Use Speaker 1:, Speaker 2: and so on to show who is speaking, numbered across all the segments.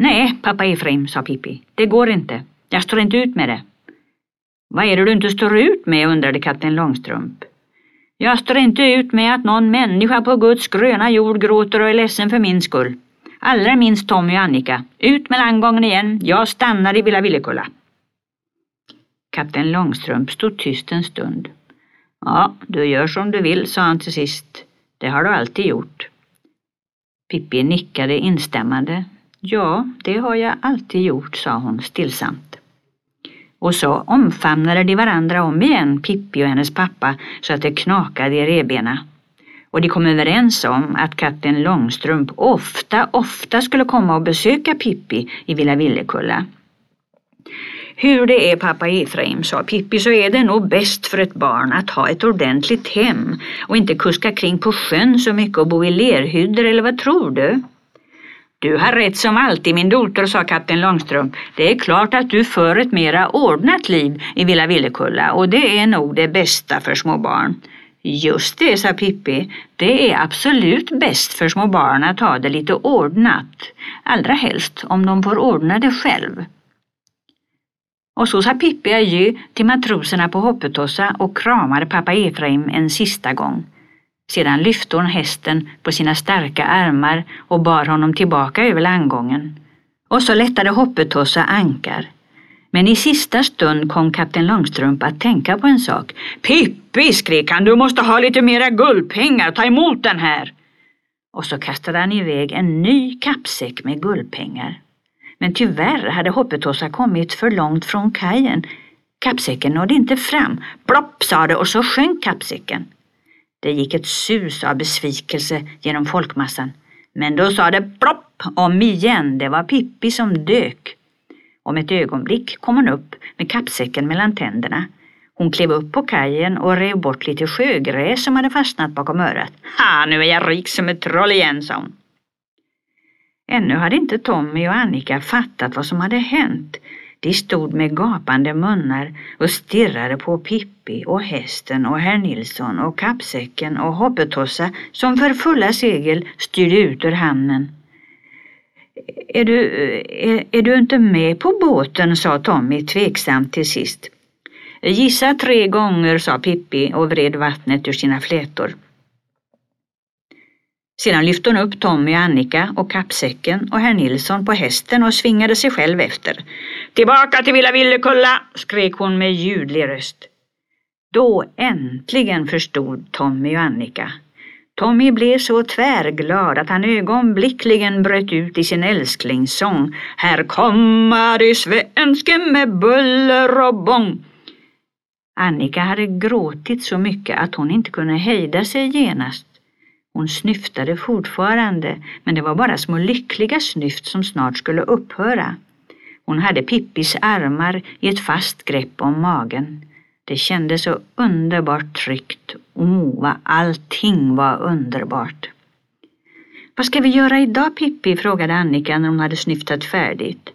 Speaker 1: Nej, pappa Efraim, sa Pippi. Det går inte. Jag står inte ut med det. Vad är det du inte står ut med, undrade kapten Långstrump. Jag står inte ut med att någon människa på Guds gröna jord gråter och är ledsen för min skull. Allra minst Tommy och Annika. Ut med landgången igen. Jag stannar i Villa Villekulla. Kapten Långstrump stod tyst en stund. Ja, du gör som du vill, sa han till sist. Det har du alltid gjort. Pippi nickade instämmande. Ja, det har jag alltid gjort, sa hon stillsamt. Och så omfamnade de varandra om igen, Pippi och hennes pappa, så att det knakade i rebena. Och de kom överens om att katten Långstrump ofta, ofta skulle komma och besöka Pippi i Villa Villekulla. Hur det är pappa Efraim, sa Pippi, så är det nog bäst för ett barn att ha ett ordentligt hem och inte kuska kring på sjön så mycket och bo i lerhyddor, eller vad tror du? Du har rätt som alltid min dotter, sa kapten Långstrump. Det är klart att du för ett mera ordnat liv i Villa Villekulla och det är nog det bästa för små barn. Just det, sa Pippi. Det är absolut bäst för små barn att ha det lite ordnat. Allra helst om de får ordna det själv. Och så sa Pippi adjö till matroserna på Hoppetossa och kramade pappa Efraim en sista gång. Sedan lyfte hon hästen på sina starka armar och bar honom tillbaka över landgången. Och så lättade Hoppetossa ankar. Men i sista stund kom kapten Långstrump att tänka på en sak. Pippi, skrek han, du måste ha lite mera guldpengar, ta emot den här. Och så kastade han iväg en ny kappsäck med guldpengar. Men tyvärr hade Hoppetossa kommit för långt från kajen. Kappsäcken nådde inte fram. Plopp, sa det och så sjönk kappsäcken. Det gick ett sus av besvikelse genom folkmassan. Men då sa det plopp om igen, det var Pippi som dök. Om ett ögonblick kom hon upp med kappsäcken mellan tänderna. Hon klev upp på kajen och rev bort lite sjögräs som hade fastnat bakom örat. Ha, nu är jag rik som ett troll igen, sa hon. Ännu hade inte Tommy och Annika fattat vad som hade hänt. De stod med gapande munnar och stirrade på Pippi och hästen och herr Nilsson och kappsäcken och Hoppetossa som för fulla segel styrde ut ur hamnen. Är du, eh, är, är du inte med på båten, sa Tommy tveksamt till sist. Gissa tre gånger, sa Pippi och vred vattnet ur sina flätor. Sedan lyfte hon upp Tommy och Annika och kappsäcken och herr Nilsson på hästen och svingade sig själv efter. Tillbaka till Villa Villekulla, skrek hon med ljudlig röst. Då äntligen förstod Tommy och Annika. Tommy blev så tvärglad att han ögonblickligen bröt ut i sin älsklingssång. Här kommer de svenske med buller och bång. Annika hade gråtit så mycket att hon inte kunde hejda sig genast. Hon snyftade fortfarande, men det var bara små lyckliga snyft som snart skulle upphöra. Hon hade Pippis armar i ett fast grepp om magen. Det kändes så underbart tryggt och vad allting var underbart. Vad ska vi göra idag Pippi? frågade Annika när hon hade snyftat färdigt.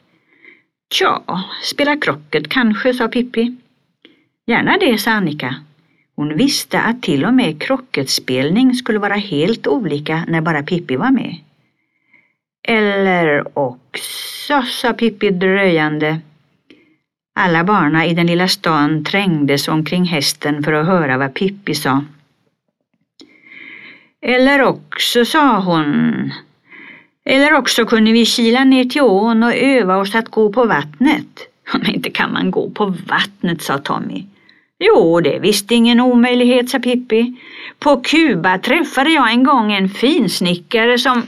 Speaker 1: Tja, spela krocket kanske, sa Pippi. Gärna det, sa Annika. Hon visste att till och med krocketspelning skulle vara helt olika när bara Pippi var med. Eller också, sa Pippi dröjande. Alla barna i den lilla stan trängdes omkring hästen för att höra vad Pippi sa. Eller också, sa hon. Eller också kunde vi kila ner till ån och öva oss att gå på vattnet. Men inte kan man gå på vattnet, sa Tommy. Jo, det är visst ingen omöjlighet, sa Pippi. På Kuba träffade jag en gång en finsnickare som...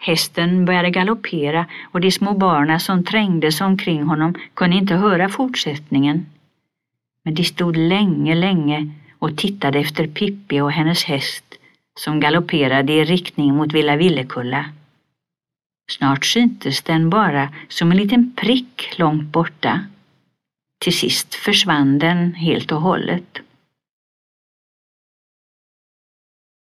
Speaker 1: Hästen började galoppera och de små barnen som trängdes omkring honom kunde inte höra fortsättningen. Men de stod länge, länge och tittade efter Pippi och hennes häst som galopperade i riktning mot Villa Villekulla. Snart syntes den bara som en liten prick långt borta. Till sist försvann den helt och hållet.